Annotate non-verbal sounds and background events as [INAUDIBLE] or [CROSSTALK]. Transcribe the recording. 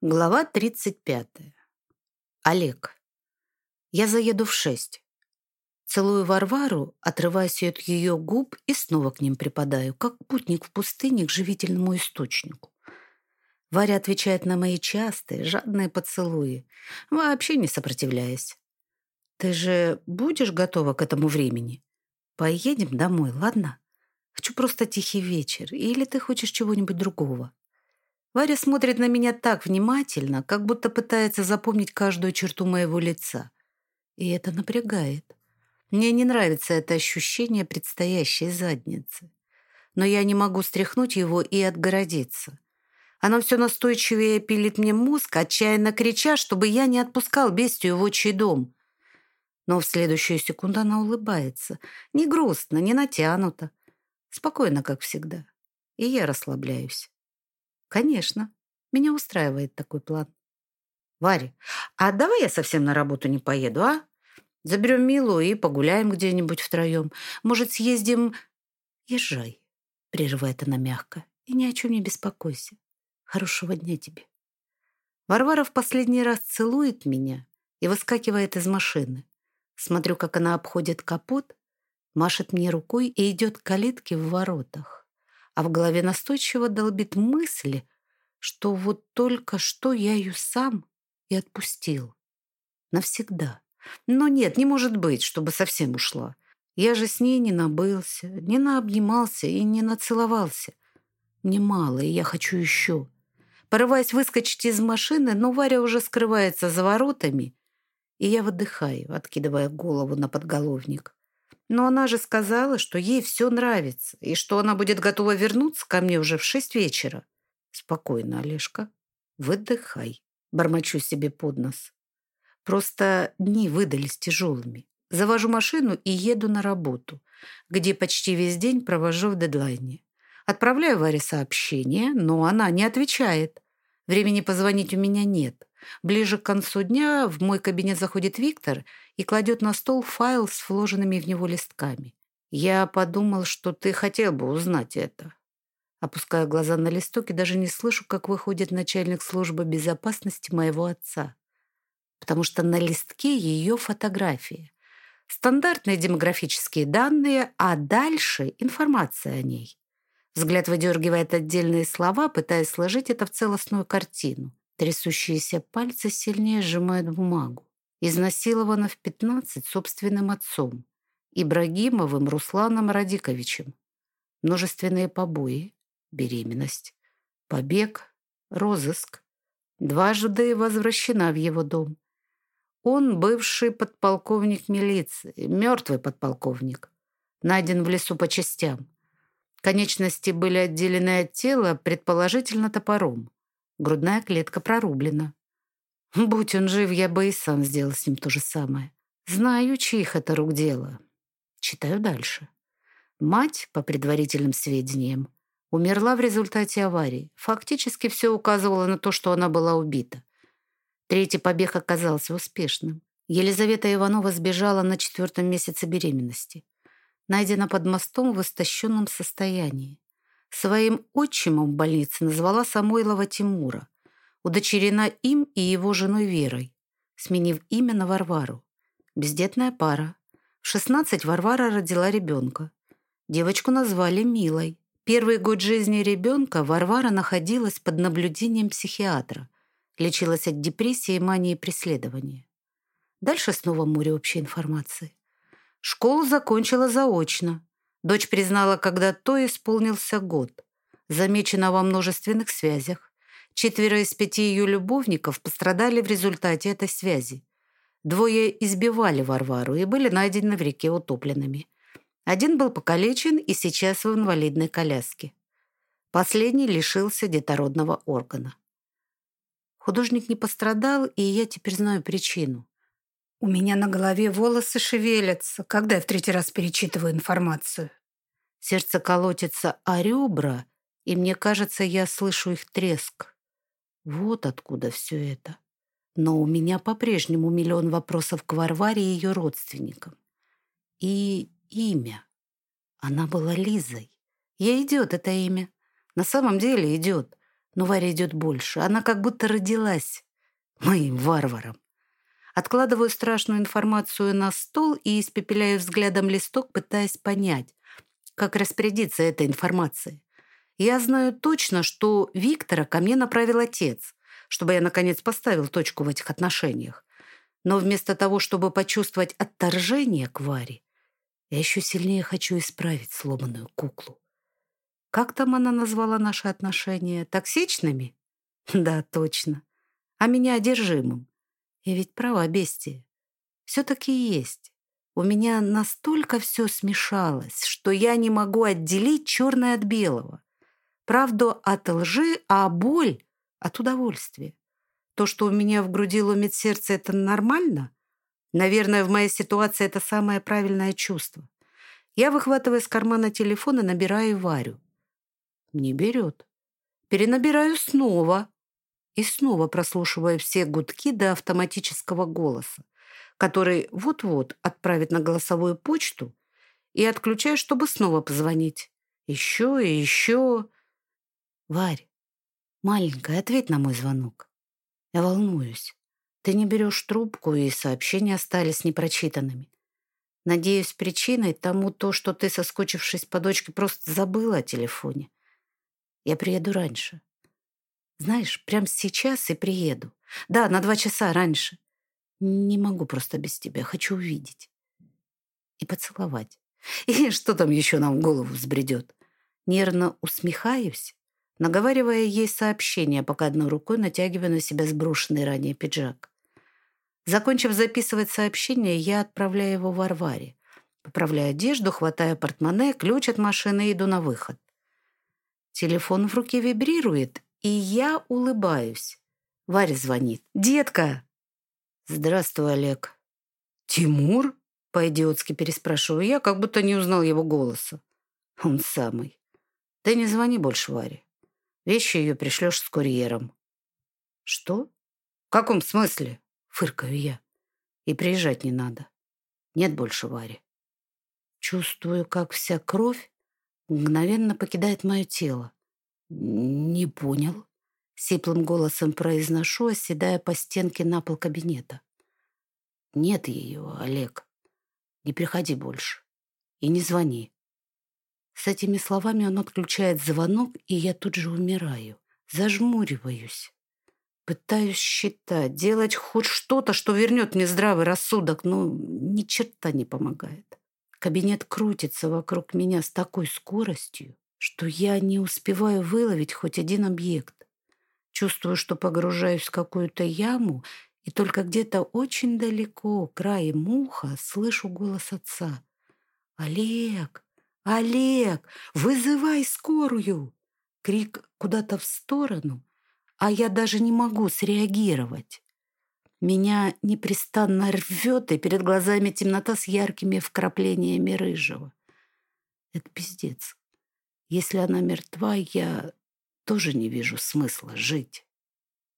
Глава 35. Олег. Я заеду в шесть. Целую Варвару, отрываясь от ее губ и снова к ним припадаю, как путник в пустыне к живительному источнику. Варя отвечает на мои частые, жадные поцелуи, вообще не сопротивляясь. «Ты же будешь готова к этому времени? Поедем домой, ладно? Хочу просто тихий вечер, или ты хочешь чего-нибудь другого?» Варя смотрит на меня так внимательно, как будто пытается запомнить каждую черту моего лица. И это напрягает. Мне не нравится это ощущение предстоящей задницы. Но я не могу стряхнуть его и отгородиться. Оно все настойчивее пилит мне мозг, отчаянно крича, чтобы я не отпускал бестию в отчий дом. Но в следующую секунду она улыбается. Не грустно, не натянуто. Спокойно, как всегда. И я расслабляюсь. Конечно, меня устраивает такой план. Варя, а давай я совсем на работу не поеду, а? Заберем Милу и погуляем где-нибудь втроем. Может, съездим... Езжай, прерывает она мягко. И ни о чем не беспокойся. Хорошего дня тебе. Варвара в последний раз целует меня и выскакивает из машины. Смотрю, как она обходит капот, машет мне рукой и идет к калитке в воротах а в голове настойчиво долбит мысль, что вот только что я ее сам и отпустил. Навсегда. Но нет, не может быть, чтобы совсем ушла. Я же с ней не набылся, не наобнимался и не нацеловался. Мне мало, и я хочу еще. Порываясь выскочить из машины, но Варя уже скрывается за воротами, и я выдыхаю, откидывая голову на подголовник. Но она же сказала, что ей все нравится, и что она будет готова вернуться ко мне уже в шесть вечера. Спокойно, Олежка, выдыхай, бормочу себе под нос. Просто дни выдались тяжелыми. Завожу машину и еду на работу, где почти весь день провожу в дедлайне. Отправляю Варе сообщение, но она не отвечает. Времени позвонить у меня нет. Ближе к концу дня в мой кабинет заходит Виктор и кладет на стол файл с вложенными в него листками. «Я подумал, что ты хотел бы узнать это». Опускаю глаза на листок и даже не слышу, как выходит начальник службы безопасности моего отца. Потому что на листке ее фотография. Стандартные демографические данные, а дальше информация о ней. Взгляд выдергивает отдельные слова, пытаясь сложить это в целостную картину. Трясущиеся пальцы сильнее сжимают бумагу. Изнасилована в 15 собственным отцом, Ибрагимовым Русланом Радиковичем. Множественные побои, беременность, побег, розыск. Дважды возвращена в его дом. Он бывший подполковник милиции, мертвый подполковник. Найден в лесу по частям. Конечности были отделены от тела, предположительно топором. Грудная клетка прорублена. Будь он жив, я бы и сам сделал с ним то же самое. Знаю, чьих это рук дело. Читаю дальше. Мать, по предварительным сведениям, умерла в результате аварии. Фактически все указывало на то, что она была убита. Третий побег оказался успешным. Елизавета Иванова сбежала на четвертом месяце беременности. Найдена под мостом в истощенном состоянии. Своим отчимом в больнице назвала Самойлова Тимура, удочерена им и его женой Верой, сменив имя на Варвару. Бездетная пара. В 16 Варвара родила ребенка. Девочку назвали Милой. Первый год жизни ребенка Варвара находилась под наблюдением психиатра, лечилась от депрессии и мании преследования. Дальше снова море общей информации. Школу закончила заочно, Дочь признала, когда то исполнился год. Замечена во множественных связях. Четверо из пяти ее любовников пострадали в результате этой связи. Двое избивали Варвару и были найдены в реке утопленными. Один был покалечен и сейчас в инвалидной коляске. Последний лишился детородного органа. Художник не пострадал, и я теперь знаю причину. У меня на голове волосы шевелятся, когда я в третий раз перечитываю информацию. Сердце колотится о ребра, и мне кажется, я слышу их треск. Вот откуда все это. Но у меня по-прежнему миллион вопросов к Варваре и ее родственникам. И имя. Она была Лизой. Ей идет это имя. На самом деле идет. Но Варя идет больше. Она как будто родилась моим варваром. Откладываю страшную информацию на стол и испепеляю взглядом листок, пытаясь понять, как распорядиться этой информацией. Я знаю точно, что Виктора ко мне направил отец, чтобы я, наконец, поставил точку в этих отношениях. Но вместо того, чтобы почувствовать отторжение к Варе, я еще сильнее хочу исправить сломанную куклу. Как там она назвала наши отношения? Токсичными? [LAUGHS] Да, точно. А меня одержимым. Я ведь права, бестия. Все-таки есть. У меня настолько все смешалось, что я не могу отделить черное от белого. Правду от лжи, а боль от удовольствия. То, что у меня в груди ломит сердце, это нормально? Наверное, в моей ситуации это самое правильное чувство. Я выхватываю из кармана телефон и набираю Варю. Не берет. Перенабираю снова. И снова прослушиваю все гудки до автоматического голоса, который вот-вот отправит на голосовую почту и отключаю, чтобы снова позвонить. Еще и еще. Варь, маленькая, ответь на мой звонок. Я волнуюсь. Ты не берешь трубку, и сообщения остались непрочитанными. Надеюсь, причиной тому то, что ты, соскучившись по дочке, просто забыла о телефоне. Я приеду раньше. Знаешь, прямо сейчас и приеду. Да, на два часа раньше. Не могу просто без тебя. Хочу увидеть. И поцеловать. [LAUGHS] И что там еще нам в голову взбредет? Нервно усмехаюсь, наговаривая ей сообщение, пока одной рукой натягиваю на себя сброшенный ранее пиджак. Закончив записывать сообщение, я отправляю его Варваре. Поправляю одежду, хватаю портмоне, ключ от машины и иду на выход. Телефон в руке вибрирует, и я улыбаюсь. Варя звонит. «Детка!» «Здравствуй, Олег». «Тимур?» — по-идиотски переспрашиваю я, как будто не узнал его голоса. «Он самый. Ты не звони больше Варе. Вещи ее пришлешь с курьером». «Что? В каком смысле?» — фыркаю я. «И приезжать не надо. Нет больше Вари». Чувствую, как вся кровь мгновенно покидает мое тело. «Не понял», — сиплым голосом произношу, оседая по стенке на пол кабинета. «Нет ее, Олег. Не приходи больше. И не звони». С этими словами он отключает звонок, и я тут же умираю. Зажмуриваюсь. Пытаюсь считать, делать хоть что-то, что вернет мне здравый рассудок, но ни черта не помогает. Кабинет крутится вокруг меня с такой скоростью, что я не успеваю выловить хоть один объект. Чувствую, что погружаюсь в какую-то яму, и только где-то очень далеко, краем уха, слышу голос отца. «Олег! Олег! Вызывай скорую!» Крик куда-то в сторону, а я даже не могу среагировать. Меня непрестанно рвет, и перед глазами темнота с яркими вкраплениями рыжего. Это пиздец. Если она мертва, я тоже не вижу смысла жить.